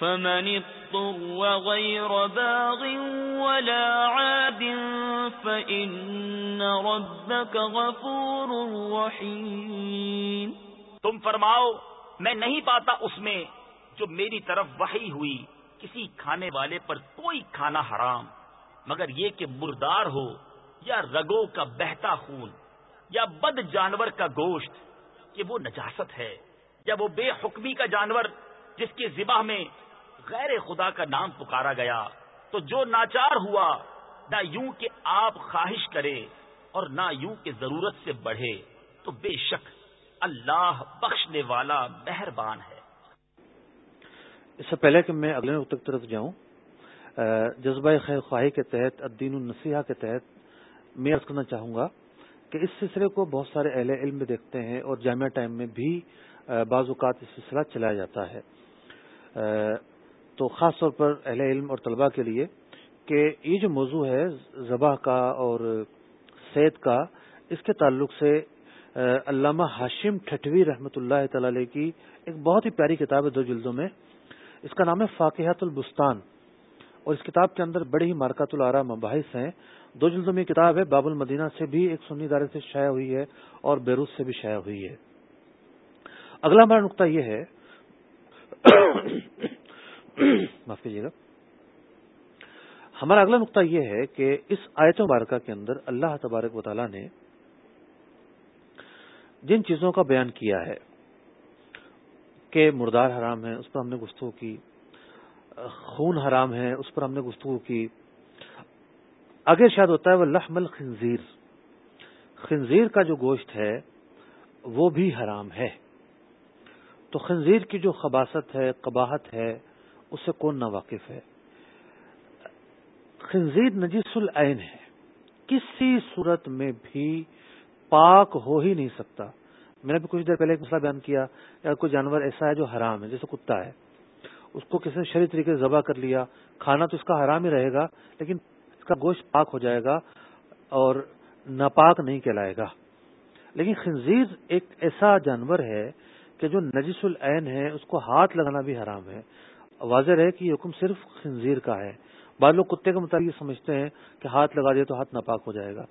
فمن اضطر غير باغ ولا عاد فإن ربك غفور رحيم تم فرماؤ، میں نہیں پاتا اس میں جو میری طرف وحی ہوئی، کسی کھانے والے پر کوئی کھانا حرام، مگر یہ کہ مردار ہو، یا رگوں کا بہتا خون، یا بد جانور کا گوشت، کہ وہ نجاست ہے، یا وہ بے حکمی کا جانور، جس کے ذبح میں غیر خدا کا نام پکارا گیا تو جو ناچار ہوا، نہ یوں کہ آپ خواہش کرے اور نہ یوں کہ ضرورت سے بڑھے، تو بے شک اللہ بخشنے والا مہربان ہے۔ اس سے پہلے کہ میں اگلے نقطے کی طرف جاؤں جذبہ خیر خواہی کے تحت، الدین النسیحہ کے تحت میں عرض کرنا چاہوں گا کہ اس سلسلے کو بہت سارے اہل علم میں دیکھتے ہیں اور جامعہ ٹائم میں بھی بعض اوقات یہ سلسلہ چلایا جاتا ہے۔ تو خاص طور پر اہل علم اور طلباء کے لیے کہ یہ جو موضوع ہے ذبح کا اور صحت کا، اس کے تعلق سے علامہ ہاشم ٹھٹوی رحمۃ اللہ تعالی کی ایک بہت ہی پیاری کتاب ہے دو جلدوں میں۔ اس کا نام ہے فاقحت البستان اور اس کتاب کے اندر بڑے ہی مارکات العرا مباحث ہیں۔ دو جلدوں میں کتاب ہے، باب المدینہ سے بھی ایک سنی ادارے سے شائع ہوئی ہے اور بیروت سے بھی شائع ہوئی ہے۔ اگلا ہمارا نقطہ یہ ہے [coughs] معاف کیجیے گا۔ ہمارا اگلا نقطہ یہ ہے کہ اس آیت مبارکہ کے اندر اللہ تبارک و تعالیٰ نے جن چیزوں کا بیان کیا ہے کہ مردار حرام ہے اس پر ہم نے گفتگو کی، خون حرام ہے اس پر ہم نے گفتگو کی۔ آگے شاید ہوتا ہے وہ لحم الخنزیر۔ خنزیر کا جو گوشت ہے، وہ بھی حرام ہے۔ تو خنزیر کی جو خباست ہے، قباحت ہے اس سے کون نا واقف ہے؟ خنزیر نجیس العین ہے۔ کسی صورت میں بھی پاک ہو ہی نہیں سکتا۔ میں نے بھی کچھ دیر پہلے ایک مسئلہ بیان کیا۔ یا کوئی جانور ایسا ہے جو حرام ہے، جیسے کتا ہے۔ اس کو کسی نے شری طریقے سے ذبح کر لیا۔ کھانا تو اس کا حرام ہی رہے گا، لیکن اس کا گوشت پاک ہو جائے گا اور ناپاک نہیں کہلائے گا۔ لیکن خنزیر ایک ایسا جانور ہے کہ جو نجس العین ہے، اس کو ہاتھ لگانا بھی حرام ہے۔ واضح رہے کہ یہ حکم صرف خنزیر کا ہے۔ بعض لوگ کتے کے مطابق سمجھتے ہیں کہ ہاتھ لگا دیا تو ہاتھ ناپاک ہو جائے گا۔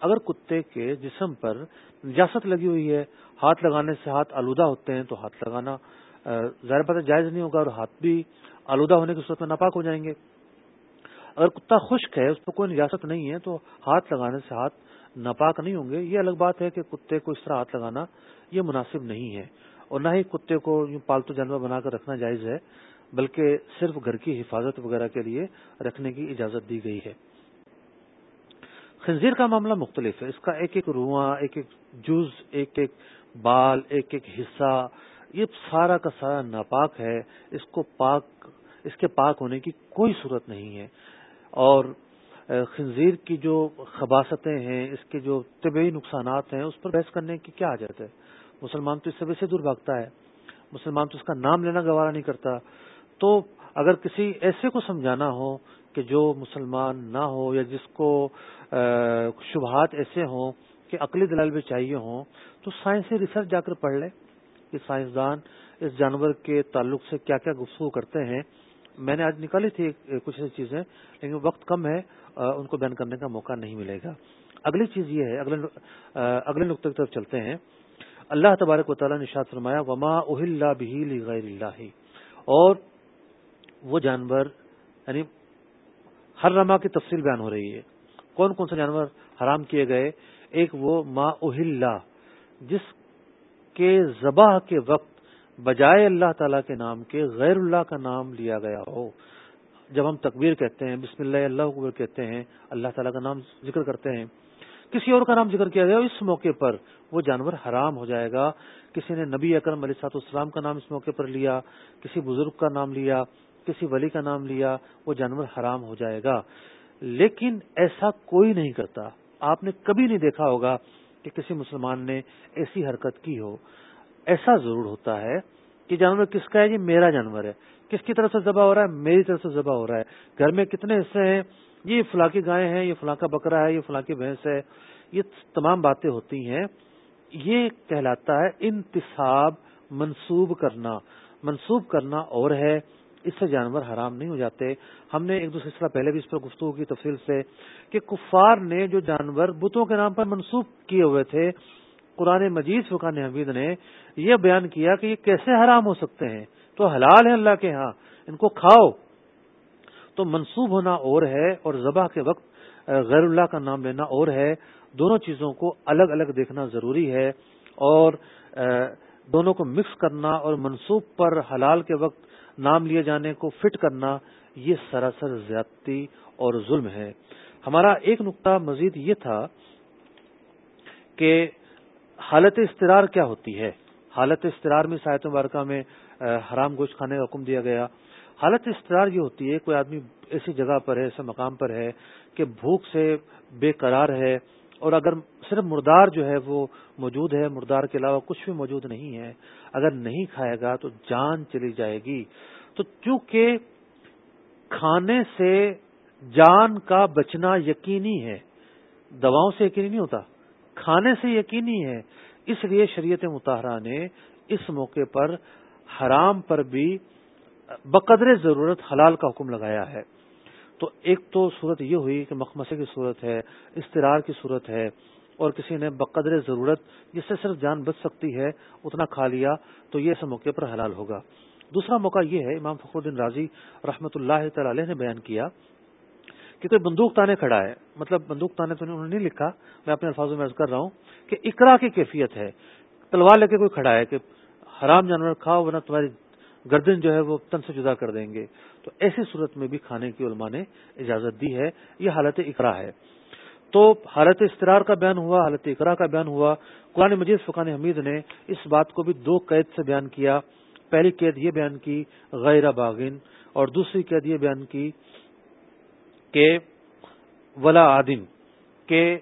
اگر کتے کے جسم پر نجاست لگی ہوئی ہے، ہاتھ لگانے سے ہاتھ آلودہ ہوتے ہیں تو ہاتھ لگانا ظاہر پتہ جائز نہیں ہوگا اور ہاتھ بھی آلودہ ہونے کی صورت میں ناپاک ہو جائیں گے۔ اگر کتا خشک ہے، اس پر کوئی نجاست نہیں ہے تو ہاتھ لگانے سے ہاتھ ناپاک نہیں ہوں گے۔ یہ الگ بات ہے کہ کتے کو اس طرح ہاتھ لگانا یہ مناسب نہیں ہے۔ اور نہ ہی کتے کو یوں پالتو جانور بنا کر رکھنا جائز ہے۔ بلکہ صرف گھر کی حفاظت وغیرہ کے لیے رکھنے کی اجازت دی گئی ہے۔ خنزیر کا معاملہ مختلف ہے۔ اس کا ایک ایک رواں، ایک ایک جز، ایک ایک بال، ایک ایک حصہ، یہ سارا کا سارا ناپاک ہے۔ اس کو پاک، اس کے پاک ہونے کی کوئی صورت نہیں ہے۔ اور خنزیر کی جو خباستیں ہیں، اس کے جو طبعی نقصانات ہیں، اس پر بحث کرنے کی کیا حاجت ہے؟ مسلمان تو اس سے ویسے دور بھاگتا ہے۔ مسلمان تو اس کا نام لینا گوارا نہیں کرتا۔ تو اگر کسی ایسے کو سمجھانا ہو کہ جو مسلمان نہ ہو یا جس کو شبہات ایسے ہوں کہ عقلی دلال بھی چاہیے ہوں، تو سائنسی ریسرچ جا کر پڑھ لے کہ سائنسدان اس جانور کے تعلق سے کیا کیا گفتگو کرتے ہیں۔ میں نے آج نکالی تھی کچھ ایسی چیزیں، لیکن وقت کم ہے ان کو بیان کرنے کا موقع نہیں ملے گا۔ اگلی چیز یہ ہے، اگلے اگلے نقطے کی طرف چلتے ہیں۔ اللہ تبارک و تعالیٰ نے شاد فرمایا، وما اہل بھی غیر اللہ اور وہ جانور یعنی ہر رما کی تفصیل بیان ہو رہی ہے۔ کون کون سے جانور حرام کیے گئے؟ ایک وہ ما اہل جس کے ذبح کے وقت بجائے اللہ تعالی کے نام کے غیر اللہ کا نام لیا گیا ہو۔ جب ہم تکبیر کہتے ہیں، بسم اللہ اللہ اکبر کہتے ہیں، اللہ تعالیٰ کا نام ذکر کرتے ہیں، کسی اور کا نام ذکر کیا گیا، اس موقع پر وہ جانور حرام ہو جائے گا۔ کسی نے نبی اکرم علیہ سات اسلام کا نام اس موقع پر لیا، کسی بزرگ کا نام لیا کسی ولی کا نام لیا، وہ جانور حرام ہو جائے گا۔ لیکن ایسا کوئی نہیں کرتا۔ آپ نے کبھی نہیں دیکھا ہوگا کہ کسی مسلمان نے ایسی حرکت کی ہو۔ ایسا ضرور ہوتا ہے کہ جانور کس کا ہے؟ یہ میرا جانور ہے۔ کس کی طرف سے ذبح ہو رہا ہے؟ میری طرف سے ذبح ہو رہا ہے۔ گھر میں کتنے حصے ہیں؟ یہ فلاں کی گائے ہیں، یہ فلاں کا بکرا ہے، یہ فلاں کی بھینس ہے۔ یہ تمام باتیں ہوتی ہیں۔ یہ کہلاتا ہے انتصاب منسوب کرنا۔ منسوب کرنا اور ہے۔ اس سے جانور حرام نہیں ہو جاتے۔ ہم نے ایک دوسرے سلسلہ پہلے بھی اس پر گفتگو کی تفصیل سے کہ کفار نے جو جانور بتوں کے نام پر منسوخ کیے ہوئے تھے، قرآن مجید فقان حمید نے یہ بیان کیا کہ یہ کیسے حرام ہو سکتے ہیں۔ تو حلال ہے اللہ کے ہاں ان کو کھاؤ۔ تو منسوب ہونا اور ہے اور ذبح کے وقت غیر اللہ کا نام لینا اور ہے۔ دونوں چیزوں کو الگ الگ دیکھنا ضروری ہے اور دونوں کو مکس کرنا اور منسوب پر حلال کے وقت نام لیے جانے کو فٹ کرنا یہ سراسر زیادتی اور ظلم ہے۔ ہمارا ایک نقطہ مزید یہ تھا کہ حالت استرار کیا ہوتی ہے۔ حالت استرار میں ساحت مبارکہ میں حرام گوشت کھانے کا حکم دیا گیا۔ حالت استرار یہ ہوتی ہے، کوئی آدمی ایسی جگہ پر ہے، ایسے مقام پر ہے کہ بھوک سے بے قرار ہے۔ اور اگر صرف مردار جو ہے وہ موجود ہے، مردار کے علاوہ کچھ بھی موجود نہیں ہے، اگر نہیں کھائے گا تو جان چلی جائے گی۔ تو چونکہ کھانے سے جان کا بچنا یقینی ہے، دواؤں سے یقینی نہیں ہوتا، کھانے سے یقینی ہے۔ اس لیے شریعت مطالعہ نے اس موقع پر حرام پر بھی بقدر ضرورت حلال کا حکم لگایا ہے۔ تو ایک تو صورت یہ ہوئی کہ مخمسے کی صورت ہے، استرار کی صورت ہے، اور کسی نے بقدر ضرورت جس سے صرف جان بچ سکتی ہے اتنا کھا لیا تو یہ اس موقع پر حلال ہوگا۔ دوسرا موقع یہ ہے، امام فخر الدین راضی رحمت اللہ تعالی علیہ نے بیان کیا کہ کوئی بندوق تانے کھڑا ہے۔ مطلب بندوق تانے تو انہوں نے نہیں لکھا، میں اپنے الفاظوں میں عرض کر رہا ہوں کہ اقرا کی کیفیت ہے۔ تلوار لے کے کوئی کھڑا ہے کہ حرام جانور کھاؤ ورنہ تمہاری گردن جو ہے وہ تن سے جدا کر دیں گے۔ تو ایسی صورت میں بھی کھانے کی علماء نے اجازت دی ہے۔ یہ حالت اقرا ہے۔ تو حالت استرار کا بیان ہوا، حالت اقرا کا بیان ہوا۔ قرآن مجید فقان حمید نے اس بات کو بھی دو قید سے بیان کیا۔ پہلی قید یہ بیان کی، غیر باغین، اور دوسری قید یہ بیان کی کہ ولا عادم کہ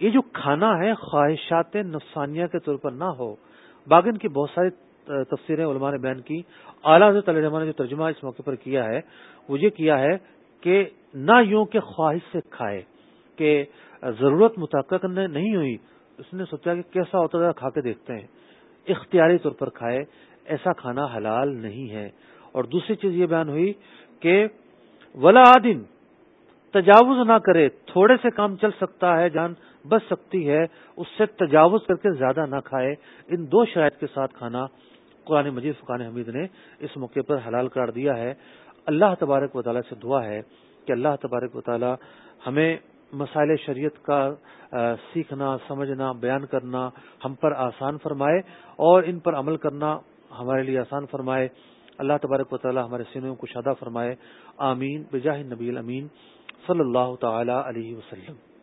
یہ جو کھانا ہے خواہشات نفسانیہ کے طور پر نہ ہو، باغن کی بہت ساری تفسیریں علماء نے بیان کی۔ اعلیٰ حضرت علیہ نے جو ترجمہ اس موقع پر کیا ہے، وہ یہ کیا ہے کہ نہ یوں کہ خواہش سے کھائے کہ ضرورت متحق نہیں ہوئی، اس نے سوچا کہ کیسا ہوتا تھا کھا کے دیکھتے ہیں۔ اختیاری طور پر کھائے، ایسا کھانا حلال نہیں ہے۔ اور دوسری چیز یہ بیان ہوئی کہ ولا آدم تجاوز نہ کرے، تھوڑے سے کام چل سکتا ہے، جان بچ سکتی ہے، اس سے تجاوز کر کے زیادہ نہ کھائے۔ ان دو شرائط کے ساتھ کھانا قرآن مجید فقان حمید نے اس موقع پر حلال کر دیا ہے۔ اللہ تبارک و تعالیٰ سے دعا ہے کہ اللہ تبارک و تعالیٰ ہمیں مسائل شریعت کا سیکھنا، سمجھنا، بیان کرنا ہم پر آسان فرمائے اور ان پر عمل کرنا ہمارے لیے آسان فرمائے۔ اللہ تبارک و تعالیٰ ہمارے سینوں کو شادہ فرمائے۔ آمین۔ بجاہ نبی الامین۔ صلی اللہ تعالی علیہ وسلم۔